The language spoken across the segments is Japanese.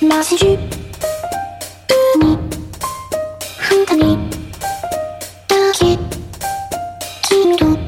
マスジュに二人だけ。君と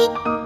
Bye.